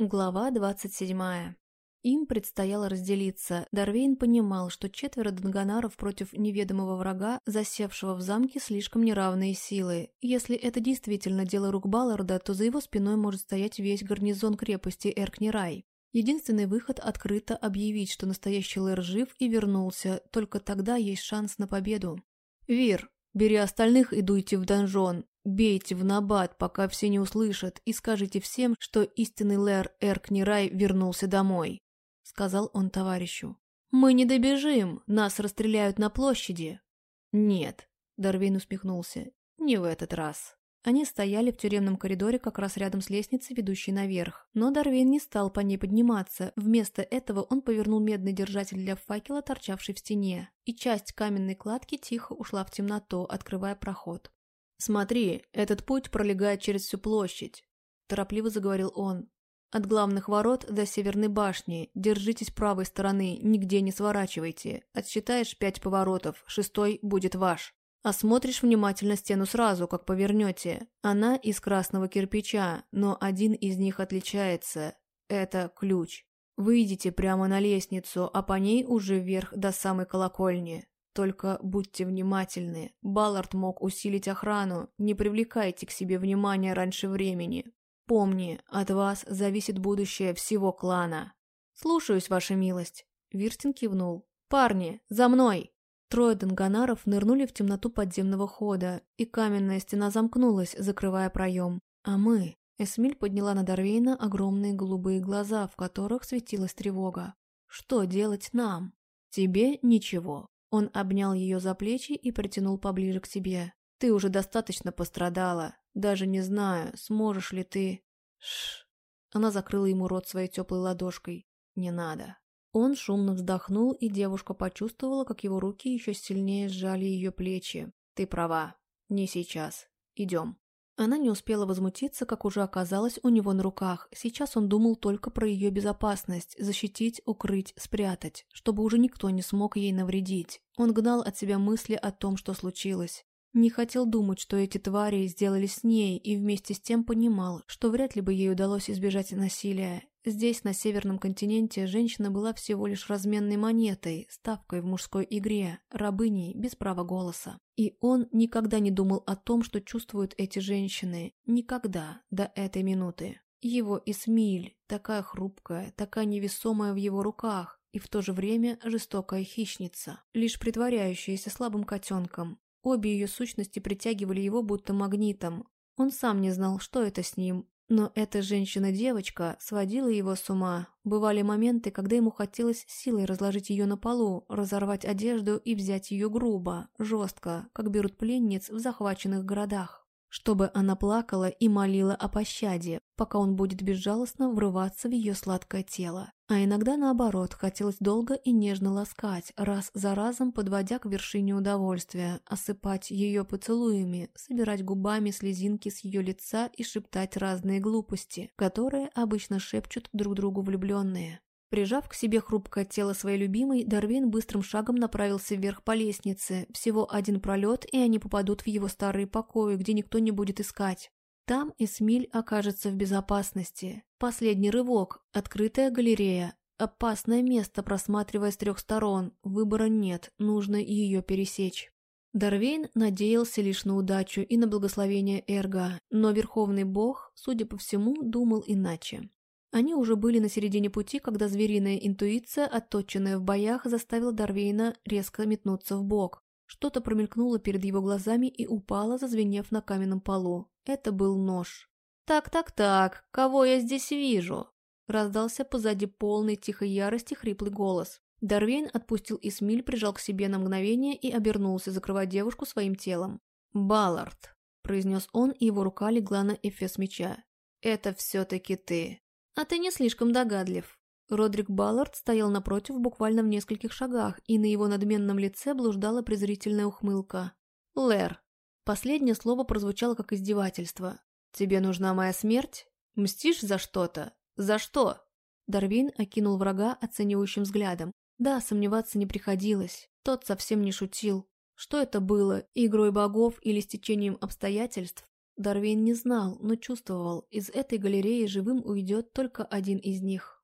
Глава 27. Им предстояло разделиться. Дарвейн понимал, что четверо донганаров против неведомого врага, засевшего в замке, слишком неравные силы. Если это действительно дело рук Балларда, то за его спиной может стоять весь гарнизон крепости Эркнирай. Единственный выход – открыто объявить, что настоящий Лэр жив и вернулся, только тогда есть шанс на победу. «Вир, бери остальных и дуйте в донжон. Бейте в набат, пока все не услышат, и скажите всем, что истинный Лэр Эркнирай вернулся домой», — сказал он товарищу. «Мы не добежим, нас расстреляют на площади». «Нет», — Дарвин усмехнулся, — «не в этот раз». Они стояли в тюремном коридоре как раз рядом с лестницей, ведущей наверх. Но Дарвин не стал по ней подниматься. Вместо этого он повернул медный держатель для факела, торчавший в стене. И часть каменной кладки тихо ушла в темноту, открывая проход. «Смотри, этот путь пролегает через всю площадь», – торопливо заговорил он. «От главных ворот до северной башни. Держитесь правой стороны, нигде не сворачивайте. Отсчитаешь пять поворотов, шестой будет ваш. Осмотришь внимательно стену сразу, как повернете. Она из красного кирпича, но один из них отличается. Это ключ. Выйдите прямо на лестницу, а по ней уже вверх до самой колокольни. Только будьте внимательны. Баллард мог усилить охрану. Не привлекайте к себе внимания раньше времени. Помни, от вас зависит будущее всего клана. Слушаюсь, ваша милость. Вирстин кивнул. Парни, за мной! Трое донганаров нырнули в темноту подземного хода, и каменная стена замкнулась, закрывая проем. А мы... Эсмиль подняла на Дарвейна огромные голубые глаза, в которых светилась тревога. «Что делать нам?» «Тебе ничего. Он обнял ее за плечи и притянул поближе к себе. «Ты уже достаточно пострадала. Даже не знаю, сможешь ли ты...» Шш. Она закрыла ему рот своей теплой ладошкой. «Не надо». Он шумно вздохнул, и девушка почувствовала, как его руки еще сильнее сжали ее плечи. «Ты права. Не сейчас. Идем». Она не успела возмутиться, как уже оказалась у него на руках. Сейчас он думал только про ее безопасность, защитить, укрыть, спрятать, чтобы уже никто не смог ей навредить. Он гнал от себя мысли о том, что случилось. Не хотел думать, что эти твари сделали с ней, и вместе с тем понимал, что вряд ли бы ей удалось избежать насилия. Здесь, на Северном континенте, женщина была всего лишь разменной монетой, ставкой в мужской игре, рабыней без права голоса. И он никогда не думал о том, что чувствуют эти женщины. Никогда, до этой минуты. Его Исмиль, такая хрупкая, такая невесомая в его руках, и в то же время жестокая хищница, лишь притворяющаяся слабым котенком. Обе ее сущности притягивали его будто магнитом. Он сам не знал, что это с ним, но эта женщина-девочка сводила его с ума. Бывали моменты, когда ему хотелось силой разложить ее на полу, разорвать одежду и взять ее грубо, жестко, как берут пленниц в захваченных городах чтобы она плакала и молила о пощаде, пока он будет безжалостно врываться в ее сладкое тело. А иногда, наоборот, хотелось долго и нежно ласкать, раз за разом подводя к вершине удовольствия, осыпать ее поцелуями, собирать губами слезинки с ее лица и шептать разные глупости, которые обычно шепчут друг другу влюбленные. Прижав к себе хрупкое тело своей любимой, Дарвин быстрым шагом направился вверх по лестнице. Всего один пролет, и они попадут в его старые покои, где никто не будет искать. Там Эсмиль окажется в безопасности. Последний рывок, открытая галерея. Опасное место, просматривая с трех сторон. Выбора нет, нужно ее пересечь. Дарвейн надеялся лишь на удачу и на благословение Эрга, но Верховный Бог, судя по всему, думал иначе. Они уже были на середине пути, когда звериная интуиция, отточенная в боях, заставила Дарвейна резко метнуться в бок. Что-то промелькнуло перед его глазами и упало, зазвенев на каменном полу. Это был нож. «Так-так-так, кого я здесь вижу?» Раздался позади полной тихой ярости хриплый голос. Дарвейн отпустил Исмиль, прижал к себе на мгновение и обернулся, закрывая девушку своим телом. «Баллард», — произнес он, и его рука легла на эфес меча. «Это все-таки ты». «А ты не слишком догадлив». Родрик Баллард стоял напротив буквально в нескольких шагах, и на его надменном лице блуждала презрительная ухмылка. «Лэр». Последнее слово прозвучало как издевательство. «Тебе нужна моя смерть? Мстишь за что-то? За что?» Дарвин окинул врага оценивающим взглядом. Да, сомневаться не приходилось. Тот совсем не шутил. Что это было, игрой богов или стечением обстоятельств? Дарвин не знал, но чувствовал, из этой галереи живым уйдет только один из них.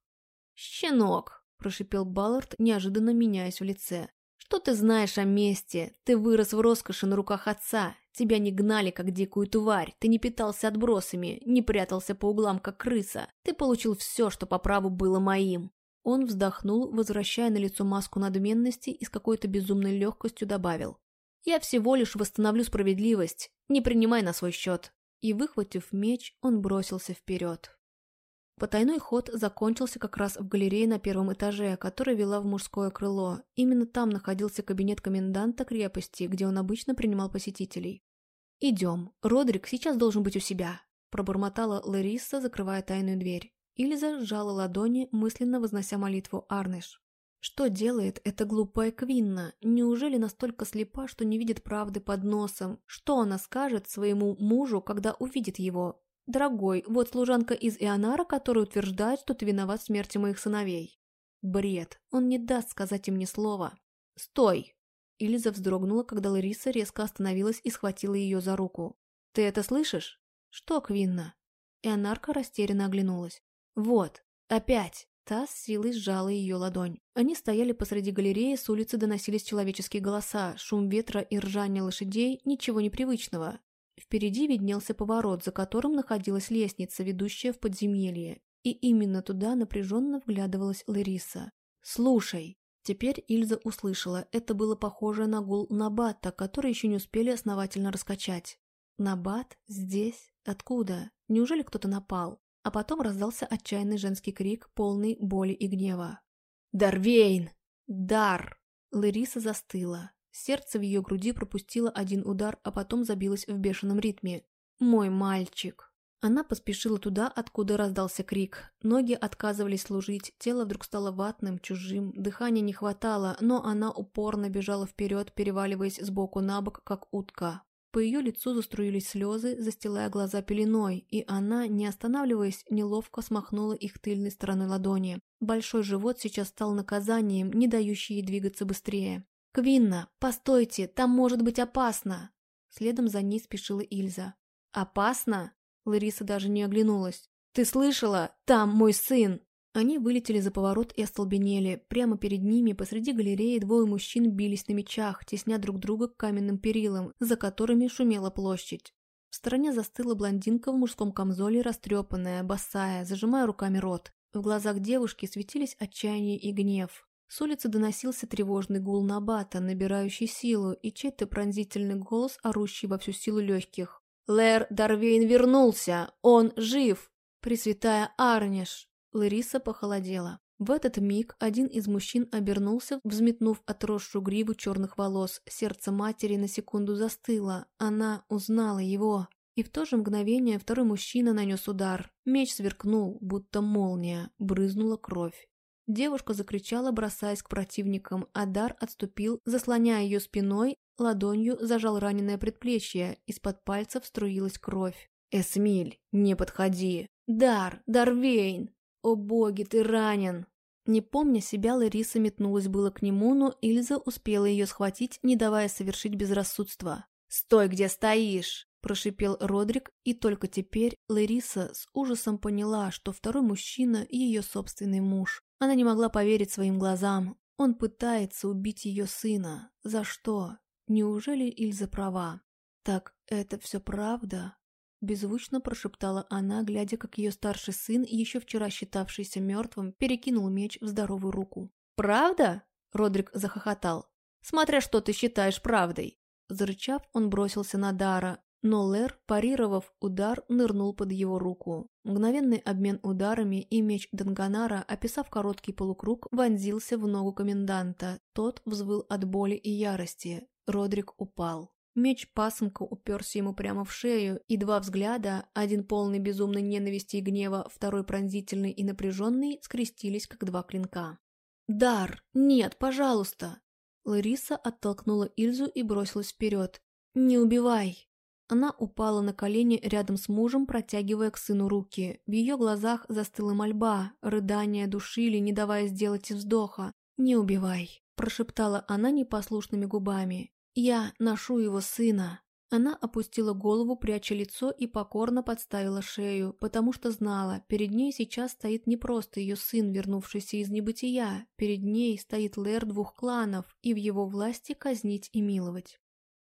«Щенок!» – прошипел Баллард, неожиданно меняясь в лице. «Что ты знаешь о мести? Ты вырос в роскоши на руках отца. Тебя не гнали, как дикую тварь. Ты не питался отбросами, не прятался по углам, как крыса. Ты получил все, что по праву было моим». Он вздохнул, возвращая на лицо маску надменности и с какой-то безумной легкостью добавил. «Я всего лишь восстановлю справедливость. Не принимай на свой счет». И, выхватив меч, он бросился вперед. Потайной ход закончился как раз в галерее на первом этаже, которая вела в мужское крыло. Именно там находился кабинет коменданта крепости, где он обычно принимал посетителей. «Идем. Родрик сейчас должен быть у себя», – пробормотала Лариса, закрывая тайную дверь. Ильза сжала ладони, мысленно вознося молитву Арнеш. Что делает эта глупая Квинна? Неужели настолько слепа, что не видит правды под носом? Что она скажет своему мужу, когда увидит его? «Дорогой, вот служанка из Ионара, которая утверждает, что ты виноват в смерти моих сыновей». Бред. Он не даст сказать им ни слова. «Стой!» Ильза вздрогнула, когда Лариса резко остановилась и схватила ее за руку. «Ты это слышишь?» «Что, Квинна?» Ионарка растерянно оглянулась. «Вот, опять!» Та с силой сжала ее ладонь. Они стояли посреди галереи, с улицы доносились человеческие голоса, шум ветра и ржание лошадей, ничего непривычного. Впереди виднелся поворот, за которым находилась лестница, ведущая в подземелье. И именно туда напряженно вглядывалась Лариса. «Слушай!» Теперь Ильза услышала, это было похоже на гул Набата, который еще не успели основательно раскачать. Набат? Здесь? Откуда? Неужели кто-то напал? А потом раздался отчаянный женский крик, полный боли и гнева. «Дарвейн! Дар!» Лариса застыла. Сердце в ее груди пропустило один удар, а потом забилось в бешеном ритме. «Мой мальчик!» Она поспешила туда, откуда раздался крик. Ноги отказывались служить, тело вдруг стало ватным, чужим, дыхания не хватало, но она упорно бежала вперед, переваливаясь сбоку на бок, как утка. По ее лицу заструились слезы, застилая глаза пеленой, и она, не останавливаясь, неловко смахнула их тыльной стороной ладони. Большой живот сейчас стал наказанием, не дающий ей двигаться быстрее. «Квинна, постойте, там может быть опасно!» Следом за ней спешила Ильза. «Опасно?» Лариса даже не оглянулась. «Ты слышала? Там мой сын!» Они вылетели за поворот и остолбенели. Прямо перед ними, посреди галереи, двое мужчин бились на мечах, тесня друг друга к каменным перилам, за которыми шумела площадь. В стороне застыла блондинка в мужском камзоле, растрепанная, босая, зажимая руками рот. В глазах девушки светились отчаяние и гнев. С улицы доносился тревожный гул Набата, набирающий силу, и чей-то пронзительный голос, орущий во всю силу легких. «Лэр Дарвейн вернулся! Он жив! Пресвятая Арниш!» Лариса похолодела. В этот миг один из мужчин обернулся, взметнув отросшую гриву черных волос. Сердце матери на секунду застыло. Она узнала его. И в то же мгновение второй мужчина нанес удар. Меч сверкнул, будто молния. Брызнула кровь. Девушка закричала, бросаясь к противникам, а Дар отступил, заслоняя ее спиной, ладонью зажал раненое предплечье, из-под пальцев струилась кровь. «Эсмиль, не подходи!» «Дар! Дарвейн! О боги, ты ранен!» Не помня себя, Лариса метнулась было к нему, но Ильза успела ее схватить, не давая совершить безрассудство. «Стой, где стоишь!» – прошипел Родрик, и только теперь Лариса с ужасом поняла, что второй мужчина – ее собственный муж. Она не могла поверить своим глазам. Он пытается убить ее сына. За что? Неужели Ильза права? Так это все правда? Беззвучно прошептала она, глядя, как ее старший сын, еще вчера считавшийся мертвым, перекинул меч в здоровую руку. «Правда?» – Родрик захохотал. «Смотря что ты считаешь правдой». Зарычав, он бросился на Дара, но Лэр, парировав удар, нырнул под его руку. Мгновенный обмен ударами и меч Данганара, описав короткий полукруг, вонзился в ногу коменданта. Тот взвыл от боли и ярости. Родрик упал. Меч пасынка уперся ему прямо в шею, и два взгляда, один полный безумной ненависти и гнева, второй пронзительный и напряженный, скрестились, как два клинка. «Дар! Нет, пожалуйста!» Лариса оттолкнула Ильзу и бросилась вперед. «Не убивай!» Она упала на колени рядом с мужем, протягивая к сыну руки. В ее глазах застыла мольба, рыдания душили, не давая сделать и вздоха. «Не убивай», – прошептала она непослушными губами. «Я ношу его сына». Она опустила голову, пряча лицо и покорно подставила шею, потому что знала, перед ней сейчас стоит не просто ее сын, вернувшийся из небытия, перед ней стоит Лэр двух кланов, и в его власти казнить и миловать.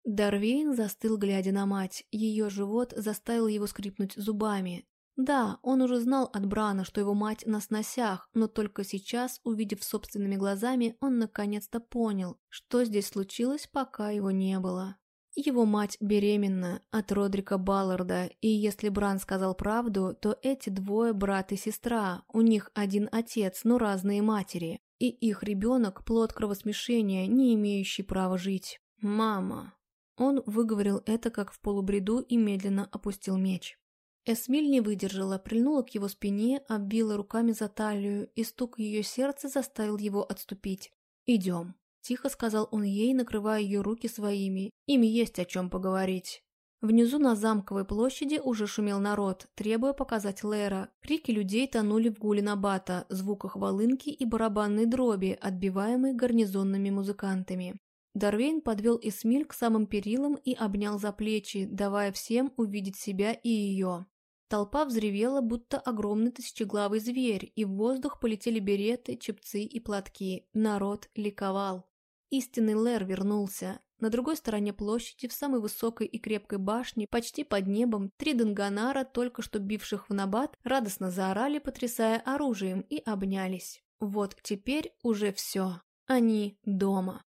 Дарвейн застыл, глядя на мать. Ее живот заставил его скрипнуть зубами. Да, он уже знал от Брана, что его мать на сносях, но только сейчас, увидев собственными глазами, он наконец-то понял, что здесь случилось, пока его не было. Его мать беременна от Родрика Балларда, и если Бран сказал правду, то эти двое брат и сестра, у них один отец, но разные матери, и их ребенок – плод кровосмешения, не имеющий права жить. «Мама», он выговорил это как в полубреду и медленно опустил меч. Эсмиль не выдержала, прильнула к его спине, обвила руками за талию, и стук ее сердца заставил его отступить. «Идем», – тихо сказал он ей, накрывая ее руки своими. «Им есть о чем поговорить». Внизу на замковой площади уже шумел народ, требуя показать Лера. Крики людей тонули в гуле Набата, звуках волынки и барабанной дроби, отбиваемой гарнизонными музыкантами. Дарвейн подвел Эсмиль к самым перилам и обнял за плечи, давая всем увидеть себя и ее. Толпа взревела, будто огромный тысячеглавый зверь, и в воздух полетели береты, чепцы и платки. Народ ликовал. Истинный Лэр вернулся. На другой стороне площади, в самой высокой и крепкой башне, почти под небом, три Данганара, только что бивших в набат, радостно заорали, потрясая оружием, и обнялись. Вот теперь уже все. Они дома.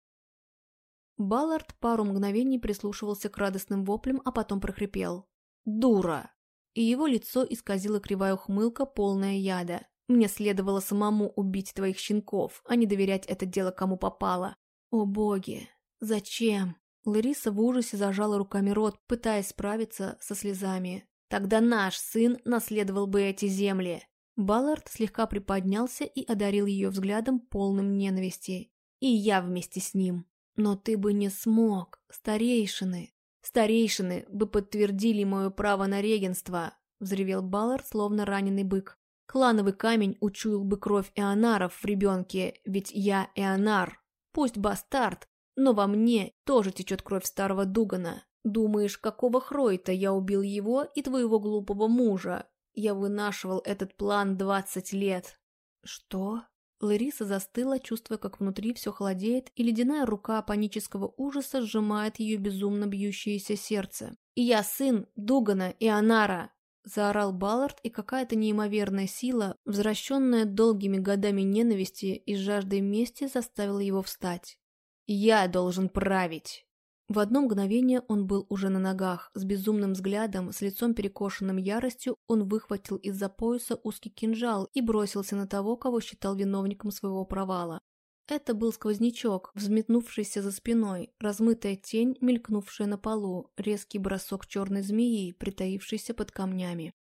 Баллард пару мгновений прислушивался к радостным воплям, а потом прохрипел. «Дура!» И его лицо исказило кривая ухмылка, полная яда. «Мне следовало самому убить твоих щенков, а не доверять это дело кому попало. О боги! Зачем?» Лариса в ужасе зажала руками рот, пытаясь справиться со слезами. «Тогда наш сын наследовал бы эти земли!» Баллард слегка приподнялся и одарил ее взглядом полным ненависти. «И я вместе с ним!» Но ты бы не смог, старейшины. Старейшины бы подтвердили мое право на регенство, взревел Баллар, словно раненый бык. Клановый камень учуял бы кровь Эонаров в ребенке, ведь я Эонар. Пусть бастард, но во мне тоже течет кровь старого Дугана. Думаешь, какого хройта я убил его и твоего глупого мужа? Я вынашивал этот план двадцать лет. Что? Лариса застыла, чувствуя, как внутри все холодеет, и ледяная рука панического ужаса сжимает ее безумно бьющееся сердце. «И я сын Дугана и Анара!» Заорал Баллард, и какая-то неимоверная сила, возвращенная долгими годами ненависти и жаждой мести, заставила его встать. «Я должен править!» В одно мгновение он был уже на ногах. С безумным взглядом, с лицом перекошенным яростью, он выхватил из-за пояса узкий кинжал и бросился на того, кого считал виновником своего провала. Это был сквознячок, взметнувшийся за спиной, размытая тень, мелькнувшая на полу, резкий бросок черной змеи, притаившейся под камнями.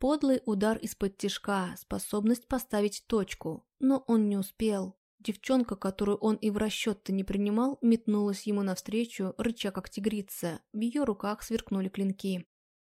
Подлый удар из-под тишка, способность поставить точку, но он не успел. Девчонка, которую он и в расчет-то не принимал, метнулась ему навстречу, рыча как тигрица. В ее руках сверкнули клинки.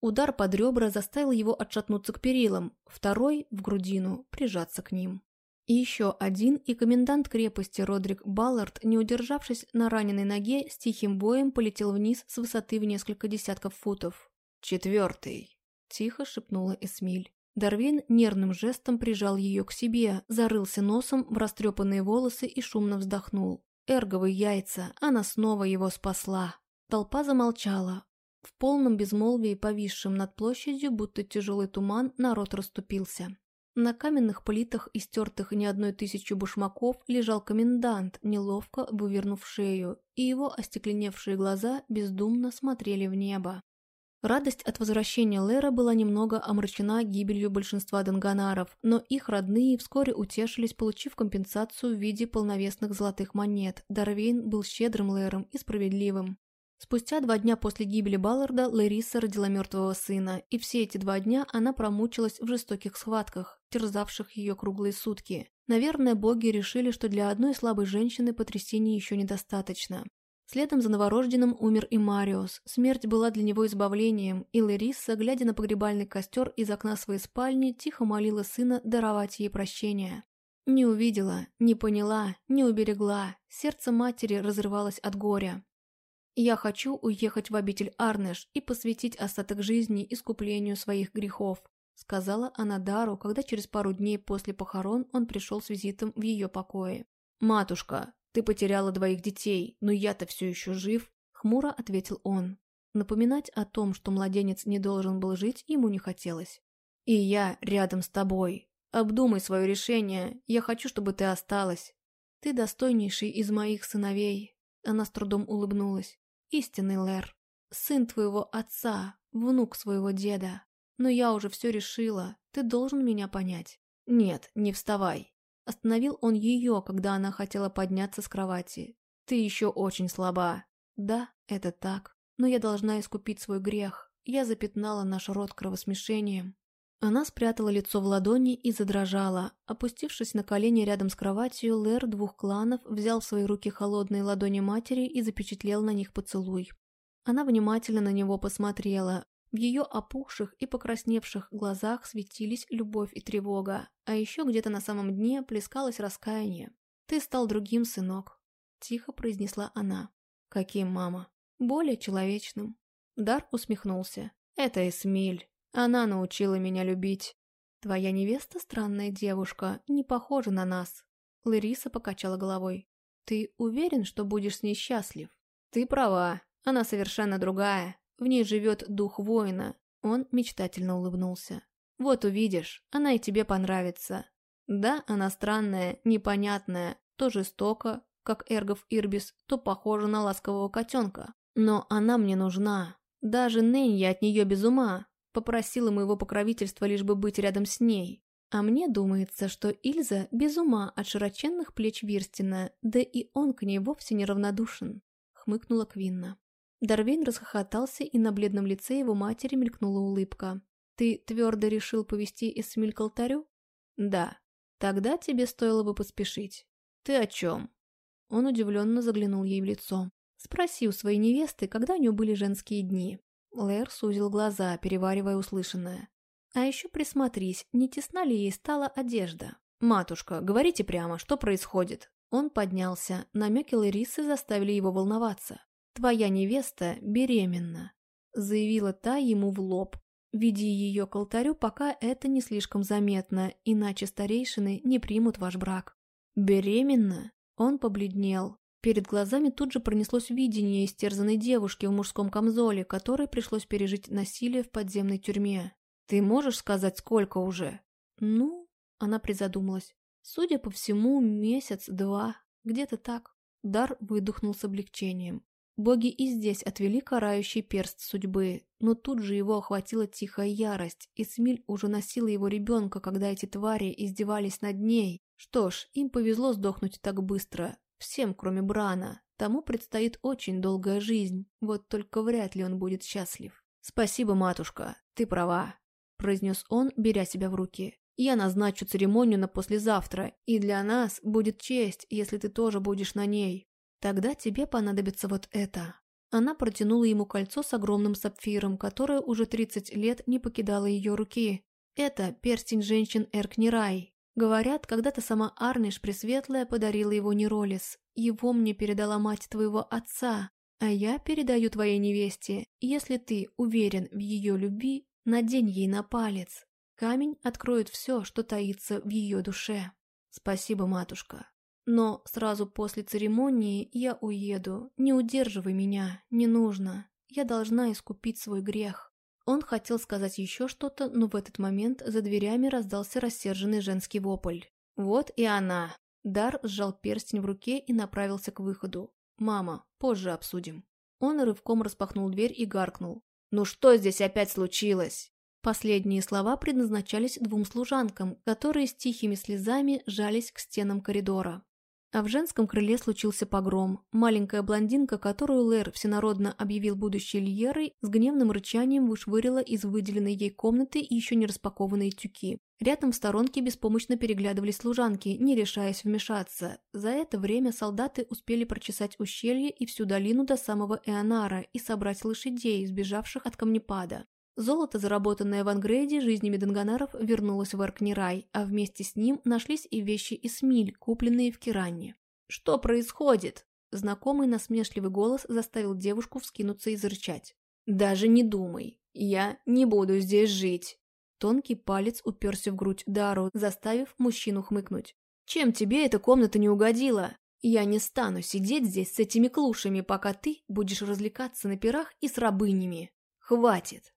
Удар под ребра заставил его отшатнуться к перилам, второй – в грудину, прижаться к ним. И еще один, и комендант крепости Родрик Баллард, не удержавшись на раненой ноге, с тихим боем полетел вниз с высоты в несколько десятков футов. «Четвертый», – тихо шепнула Эсмиль. Дарвин нервным жестом прижал ее к себе, зарылся носом в растрепанные волосы и шумно вздохнул. Эрговые яйца, она снова его спасла. Толпа замолчала. В полном безмолвии, повисшем над площадью, будто тяжелый туман, народ расступился. На каменных плитах, истертых не одной тысячу башмаков, лежал комендант, неловко вывернув шею, и его остекленевшие глаза бездумно смотрели в небо. Радость от возвращения Лера была немного омрачена гибелью большинства данганаров, но их родные вскоре утешились, получив компенсацию в виде полновесных золотых монет. Дарвейн был щедрым Лером и справедливым. Спустя два дня после гибели Балларда Лариса родила мертвого сына, и все эти два дня она промучилась в жестоких схватках, терзавших ее круглые сутки. Наверное, боги решили, что для одной слабой женщины потрясений еще недостаточно. Следом за новорожденным умер и Мариус. Смерть была для него избавлением, и Лариса, глядя на погребальный костер из окна своей спальни, тихо молила сына даровать ей прощение. Не увидела, не поняла, не уберегла. Сердце матери разрывалось от горя. Я хочу уехать в обитель Арнеш и посвятить остаток жизни искуплению своих грехов», сказала она Дару, когда через пару дней после похорон он пришел с визитом в ее покое. «Матушка, ты потеряла двоих детей, но я-то все еще жив», хмуро ответил он. Напоминать о том, что младенец не должен был жить, ему не хотелось. «И я рядом с тобой. Обдумай свое решение, я хочу, чтобы ты осталась. Ты достойнейший из моих сыновей». Она с трудом улыбнулась истинный Лэр. Сын твоего отца, внук своего деда. Но я уже все решила, ты должен меня понять. Нет, не вставай. Остановил он ее, когда она хотела подняться с кровати. Ты еще очень слаба. Да, это так. Но я должна искупить свой грех. Я запятнала наш род кровосмешением. Она спрятала лицо в ладони и задрожала. Опустившись на колени рядом с кроватью, Лэр двух кланов взял в свои руки холодные ладони матери и запечатлел на них поцелуй. Она внимательно на него посмотрела. В ее опухших и покрасневших глазах светились любовь и тревога, а еще где-то на самом дне плескалось раскаяние. «Ты стал другим, сынок», – тихо произнесла она. «Каким, мама?» «Более человечным». Дар усмехнулся. «Это Эсмиль. Она научила меня любить. Твоя невеста странная девушка, не похожа на нас. Лариса покачала головой. Ты уверен, что будешь с ней счастлив? Ты права, она совершенно другая. В ней живет дух воина. Он мечтательно улыбнулся. Вот увидишь, она и тебе понравится. Да, она странная, непонятная, то жестока, как Эргов Ирбис, то похожа на ласкового котенка. Но она мне нужна. Даже Нэнь я от нее без ума. Попросила моего покровительства лишь бы быть рядом с ней. А мне думается, что Ильза без ума от широченных плеч Вирстина, да и он к ней вовсе не равнодушен. Хмыкнула Квинна. Дарвейн расхохотался, и на бледном лице его матери мелькнула улыбка. «Ты твердо решил повести Эсмиль к алтарю?» «Да. Тогда тебе стоило бы поспешить. Ты о чем?» Он удивленно заглянул ей в лицо. «Спроси у своей невесты, когда у нее были женские дни. Лэр сузил глаза, переваривая услышанное. «А еще присмотрись, не тесна ли ей стала одежда?» «Матушка, говорите прямо, что происходит?» Он поднялся, намеки Ларисы заставили его волноваться. «Твоя невеста беременна», — заявила та ему в лоб. «Веди ее к алтарю, пока это не слишком заметно, иначе старейшины не примут ваш брак». «Беременна?» Он побледнел. Перед глазами тут же пронеслось видение истерзанной девушки в мужском камзоле, которой пришлось пережить насилие в подземной тюрьме. «Ты можешь сказать, сколько уже?» «Ну...» — она призадумалась. «Судя по всему, месяц-два. Где-то так». Дар выдохнул с облегчением. Боги и здесь отвели карающий перст судьбы, но тут же его охватила тихая ярость, и Смиль уже носила его ребенка, когда эти твари издевались над ней. Что ж, им повезло сдохнуть так быстро, Всем, кроме Брана. Тому предстоит очень долгая жизнь, вот только вряд ли он будет счастлив. «Спасибо, матушка, ты права», – произнес он, беря себя в руки. «Я назначу церемонию на послезавтра, и для нас будет честь, если ты тоже будешь на ней. Тогда тебе понадобится вот это». Она протянула ему кольцо с огромным сапфиром, которое уже 30 лет не покидало ее руки. Это перстень женщин Эркнирай, Говорят, когда-то сама Арниш Пресветлая подарила его Неролис. Его мне передала мать твоего отца, а я передаю твоей невесте. Если ты уверен в ее любви, надень ей на палец. Камень откроет все, что таится в ее душе. Спасибо, матушка. Но сразу после церемонии я уеду. Не удерживай меня, не нужно. Я должна искупить свой грех. Он хотел сказать еще что-то, но в этот момент за дверями раздался рассерженный женский вопль. «Вот и она!» Дар сжал перстень в руке и направился к выходу. «Мама, позже обсудим». Он рывком распахнул дверь и гаркнул. «Ну что здесь опять случилось?» Последние слова предназначались двум служанкам, которые с тихими слезами жались к стенам коридора. А в женском крыле случился погром. Маленькая блондинка, которую Лэр всенародно объявил будущей Льерой, с гневным рычанием вышвырила из выделенной ей комнаты еще не распакованные тюки. Рядом в сторонке беспомощно переглядывались служанки, не решаясь вмешаться. За это время солдаты успели прочесать ущелье и всю долину до самого Эонара и собрать лошадей, сбежавших от камнепада. Золото, заработанное в Ангрейде жизнями Данганаров, вернулось в Аркнирай, а вместе с ним нашлись и вещи Исмиль, купленные в Киранне. «Что происходит?» Знакомый насмешливый голос заставил девушку вскинуться и зарычать. «Даже не думай, я не буду здесь жить!» Тонкий палец уперся в грудь Дару, заставив мужчину хмыкнуть. «Чем тебе эта комната не угодила? Я не стану сидеть здесь с этими клушами, пока ты будешь развлекаться на пирах и с рабынями. Хватит!»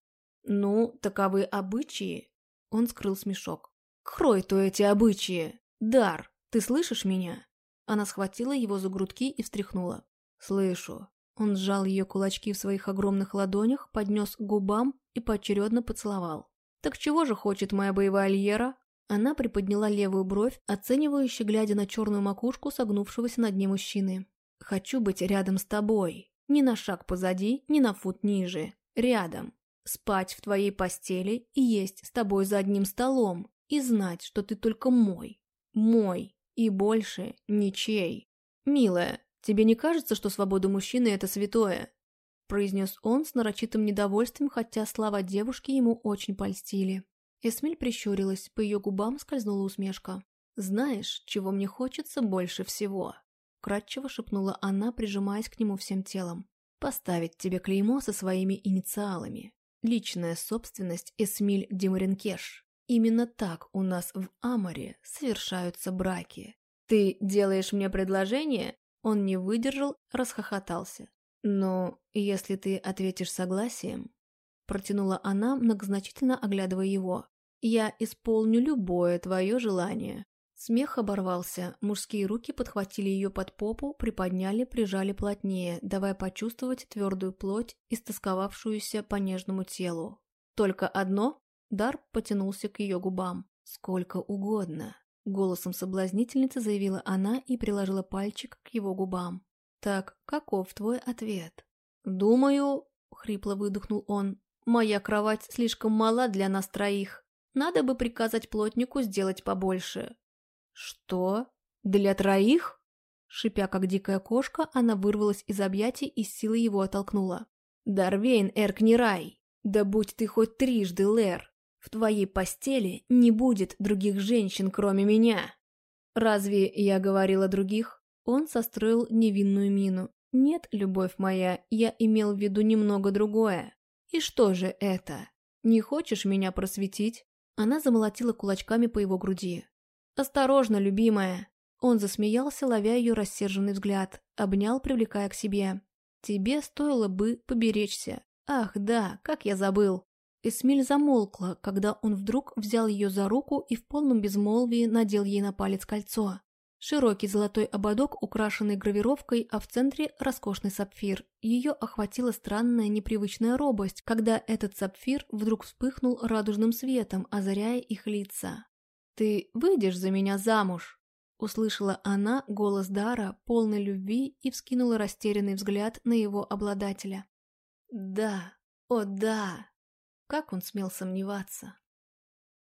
«Ну, таковы обычаи!» Он скрыл смешок. «Крой то эти обычаи! Дар, ты слышишь меня?» Она схватила его за грудки и встряхнула. «Слышу». Он сжал ее кулачки в своих огромных ладонях, поднес к губам и поочередно поцеловал. «Так чего же хочет моя боевая Льера?» Она приподняла левую бровь, оценивающе глядя на черную макушку согнувшегося над ней мужчины. «Хочу быть рядом с тобой. Ни на шаг позади, ни на фут ниже. Рядом. Спать в твоей постели и есть с тобой за одним столом. И знать, что ты только мой. Мой. И больше ничей. «Милая, тебе не кажется, что свобода мужчины – это святое?» произнес он с нарочитым недовольством, хотя слова девушки ему очень польстили. Эсмиль прищурилась, по ее губам скользнула усмешка. «Знаешь, чего мне хочется больше всего?» Кратчево шепнула она, прижимаясь к нему всем телом. «Поставить тебе клеймо со своими инициалами. Личная собственность Эсмиль Демаренкеш. Именно так у нас в Аморе совершаются браки. Ты делаешь мне предложение? Он не выдержал, расхохотался. Но если ты ответишь согласием, протянула она, многозначительно оглядывая его, я исполню любое твое желание. Смех оборвался, мужские руки подхватили ее под попу, приподняли, прижали плотнее, давая почувствовать твердую плоть, истосковавшуюся по нежному телу. Только одно Дар потянулся к ее губам. «Сколько угодно», — голосом соблазнительницы заявила она и приложила пальчик к его губам. «Так, каков твой ответ?» «Думаю», — хрипло выдохнул он, — «моя кровать слишком мала для нас троих. Надо бы приказать плотнику сделать побольше». «Что? Для троих?» Шипя, как дикая кошка, она вырвалась из объятий и с силой его оттолкнула. «Дарвейн Эркнирай! Да будь ты хоть трижды Лэр! В твоей постели не будет других женщин, кроме меня. Разве я говорил о других? Он состроил невинную мину. Нет, любовь моя, я имел в виду немного другое. И что же это? Не хочешь меня просветить? Она замолотила кулачками по его груди. «Осторожно, любимая!» Он засмеялся, ловя ее рассерженный взгляд, обнял, привлекая к себе. «Тебе стоило бы поберечься. Ах, да, как я забыл!» Эсмиль замолкла, когда он вдруг взял ее за руку и в полном безмолвии надел ей на палец кольцо. Широкий золотой ободок, украшенный гравировкой, а в центре роскошный сапфир. Ее охватила странная непривычная робость, когда этот сапфир вдруг вспыхнул радужным светом, озаряя их лица. «Ты выйдешь за меня замуж?» Услышала она голос Дара, полный любви, и вскинула растерянный взгляд на его обладателя. «Да, о да!» Как он смел сомневаться?